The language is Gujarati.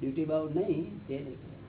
ડ્યુટી બાઉન્ડ નહીં તે નહીં.